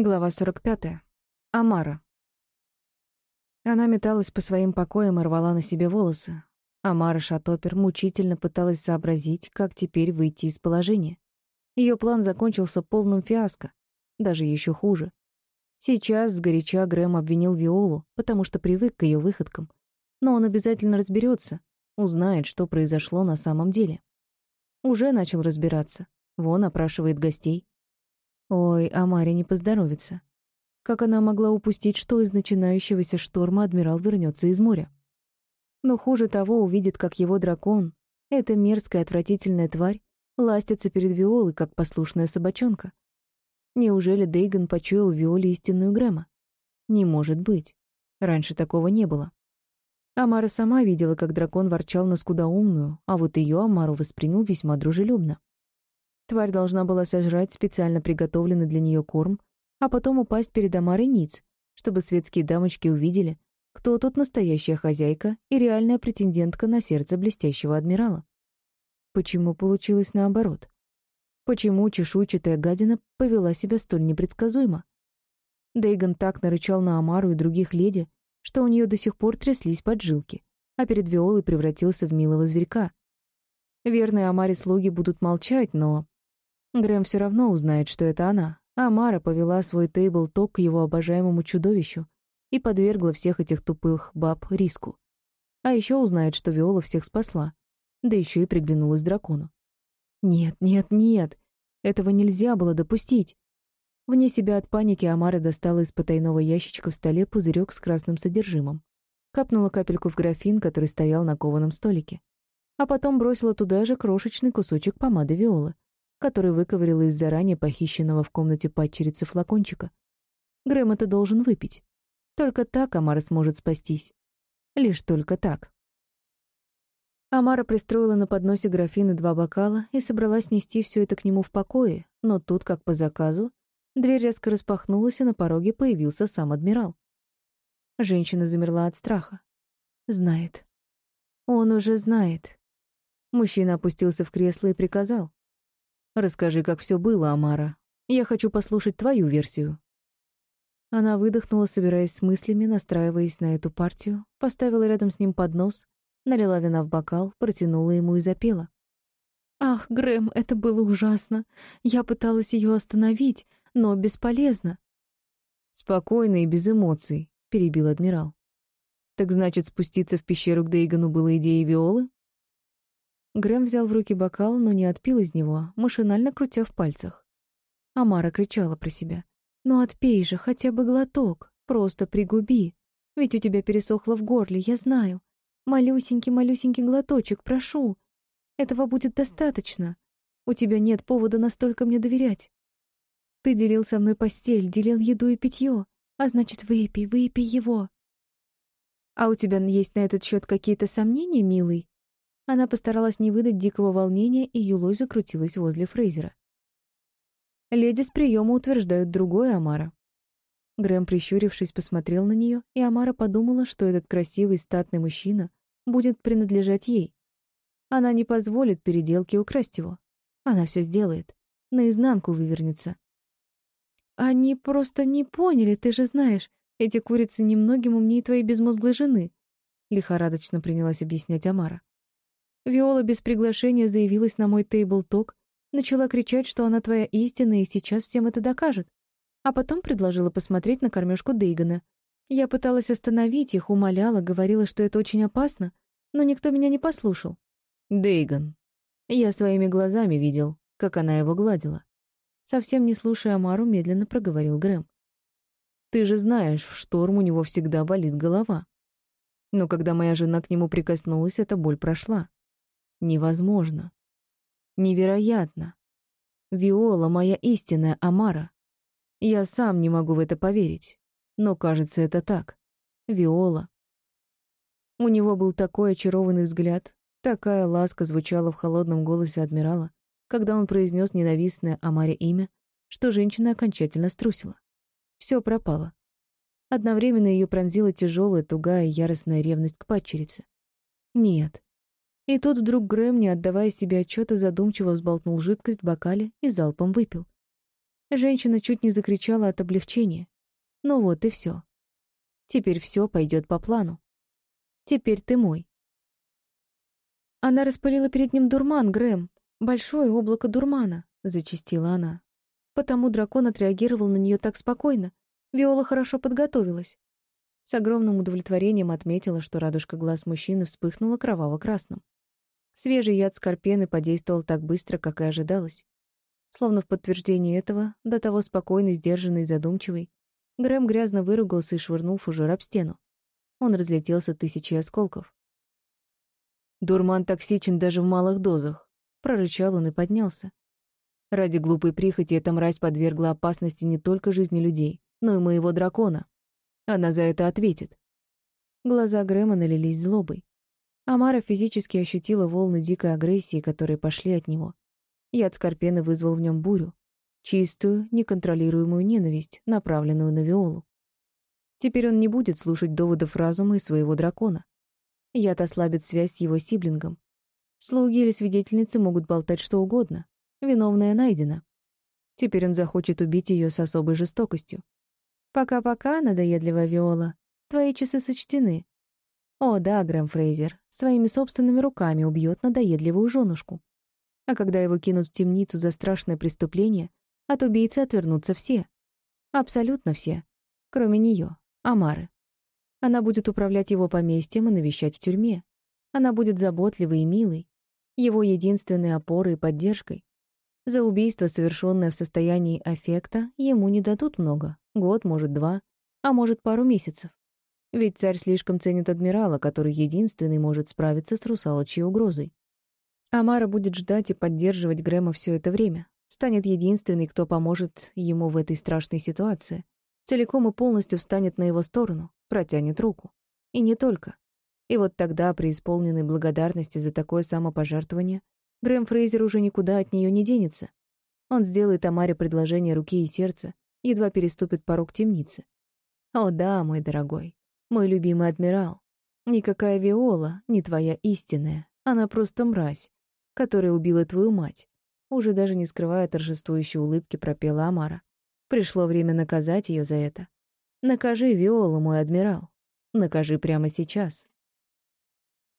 Глава 45. Амара. Она металась по своим покоям и рвала на себе волосы. Амара Шатопер мучительно пыталась сообразить, как теперь выйти из положения. Ее план закончился полным фиаско, даже еще хуже. Сейчас сгоряча Грэм обвинил Виолу, потому что привык к ее выходкам. Но он обязательно разберется, узнает, что произошло на самом деле. Уже начал разбираться. Вон опрашивает гостей, Ой, Амаре не поздоровится. Как она могла упустить, что из начинающегося шторма адмирал вернется из моря? Но хуже того увидит, как его дракон, эта мерзкая отвратительная тварь, ластится перед Виолой, как послушная собачонка. Неужели Дейган почуял в Виоле истинную Грэма? Не может быть. Раньше такого не было. Амара сама видела, как дракон ворчал на скудоумную, а вот ее Амару воспринял весьма дружелюбно. Тварь должна была сожрать специально приготовленный для нее корм, а потом упасть перед Амарой ниц, чтобы светские дамочки увидели, кто тут настоящая хозяйка и реальная претендентка на сердце блестящего адмирала. Почему получилось наоборот? Почему чешуйчатая гадина повела себя столь непредсказуемо? Дейган так нарычал на Амару и других леди, что у нее до сих пор тряслись поджилки, а перед Виолой превратился в милого зверька. Верные Амаре слуги будут молчать, но Грэм все равно узнает, что это она, а Мара повела свой тейбл-ток к его обожаемому чудовищу и подвергла всех этих тупых баб риску. А еще узнает, что Виола всех спасла, да еще и приглянулась дракону. Нет, нет, нет, этого нельзя было допустить. Вне себя от паники Амара достала из потайного ящичка в столе пузырек с красным содержимым. Капнула капельку в графин, который стоял на кованом столике. А потом бросила туда же крошечный кусочек помады Виолы, который выковырила из заранее похищенного в комнате падчерицы флакончика. Грэм это должен выпить. Только так Амара сможет спастись. Лишь только так. Амара пристроила на подносе графины два бокала и собралась нести все это к нему в покое, но тут, как по заказу, дверь резко распахнулась, и на пороге появился сам адмирал. Женщина замерла от страха. Знает. Он уже знает. Мужчина опустился в кресло и приказал. Расскажи, как все было, Амара. Я хочу послушать твою версию». Она выдохнула, собираясь с мыслями, настраиваясь на эту партию, поставила рядом с ним поднос, налила вина в бокал, протянула ему и запела. «Ах, Грэм, это было ужасно. Я пыталась ее остановить, но бесполезно». «Спокойно и без эмоций», — перебил адмирал. «Так значит, спуститься в пещеру к Дейгану было идеей Виолы?» Грэм взял в руки бокал, но не отпил из него, машинально крутя в пальцах. Амара кричала про себя. «Ну отпей же, хотя бы глоток, просто пригуби. Ведь у тебя пересохло в горле, я знаю. Малюсенький-малюсенький глоточек, прошу. Этого будет достаточно. У тебя нет повода настолько мне доверять. Ты делил со мной постель, делил еду и питье, а значит, выпей, выпей его. А у тебя есть на этот счет какие-то сомнения, милый? Она постаралась не выдать дикого волнения, и Юлой закрутилась возле Фрейзера. «Леди с приема утверждают другое, Амара». Грэм, прищурившись, посмотрел на нее, и Амара подумала, что этот красивый статный мужчина будет принадлежать ей. Она не позволит переделке украсть его. Она все сделает. Наизнанку вывернется. «Они просто не поняли, ты же знаешь. Эти курицы немногим умнее твоей безмозглой жены», — лихорадочно принялась объяснять Амара. Виола без приглашения заявилась на мой тейбл-ток, начала кричать, что она твоя истина и сейчас всем это докажет. А потом предложила посмотреть на кормежку Дейгана. Я пыталась остановить их, умоляла, говорила, что это очень опасно, но никто меня не послушал. Дейган. Я своими глазами видел, как она его гладила. Совсем не слушая Мару, медленно проговорил Грэм. Ты же знаешь, в шторм у него всегда болит голова. Но когда моя жена к нему прикоснулась, эта боль прошла. Невозможно. Невероятно. Виола — моя истинная Амара. Я сам не могу в это поверить. Но, кажется, это так. Виола. У него был такой очарованный взгляд, такая ласка звучала в холодном голосе адмирала, когда он произнес ненавистное Амаре имя, что женщина окончательно струсила. Все пропало. Одновременно ее пронзила тяжелая, тугая, яростная ревность к падчерице. Нет, и тут вдруг Грэм, не отдавая себе отчета, задумчиво взболтнул жидкость в бокале и залпом выпил. Женщина чуть не закричала от облегчения. Ну вот и все. Теперь все пойдет по плану. Теперь ты мой. Она распылила перед ним дурман, Грэм. Большое облако дурмана, зачастила она. Потому дракон отреагировал на нее так спокойно. Виола хорошо подготовилась. С огромным удовлетворением отметила, что радужка глаз мужчины вспыхнула кроваво-красным. Свежий яд скорпены подействовал так быстро, как и ожидалось. Словно в подтверждение этого, до того спокойный, сдержанный и задумчивый, Грэм грязно выругался и швырнул фужер об стену. Он разлетелся тысячей осколков. «Дурман токсичен даже в малых дозах», — прорычал он и поднялся. «Ради глупой прихоти эта мразь подвергла опасности не только жизни людей, но и моего дракона. Она за это ответит». Глаза Грэма налились злобой. Амара физически ощутила волны дикой агрессии, которые пошли от него. Яд Скорпены вызвал в нем бурю. Чистую, неконтролируемую ненависть, направленную на Виолу. Теперь он не будет слушать доводов разума и своего дракона. Яд ослабит связь с его сиблингом. Слуги или свидетельницы могут болтать что угодно. Виновная найдена. Теперь он захочет убить ее с особой жестокостью. «Пока-пока, надоедливая Виола. Твои часы сочтены». О, да, Грэм Фрейзер, своими собственными руками убьет надоедливую женушку. А когда его кинут в темницу за страшное преступление, от убийцы отвернутся все. Абсолютно все. Кроме нее, Амары. Она будет управлять его поместьем и навещать в тюрьме. Она будет заботливой и милой, его единственной опорой и поддержкой. За убийство, совершенное в состоянии аффекта, ему не дадут много. Год, может, два, а может, пару месяцев. Ведь царь слишком ценит адмирала, который единственный может справиться с русалочьей угрозой. Амара будет ждать и поддерживать Грэма все это время. Станет единственной, кто поможет ему в этой страшной ситуации. Целиком и полностью встанет на его сторону, протянет руку. И не только. И вот тогда, при исполненной благодарности за такое самопожертвование, Грэм Фрейзер уже никуда от нее не денется. Он сделает Тамаре предложение руки и сердца, едва переступит порог темницы. О да, мой дорогой, мой любимый адмирал. Никакая Виола не твоя истинная, она просто мразь, которая убила твою мать. Уже даже не скрывая торжествующей улыбки, пропела Амара. Пришло время наказать ее за это. Накажи Виолу, мой адмирал. Накажи прямо сейчас.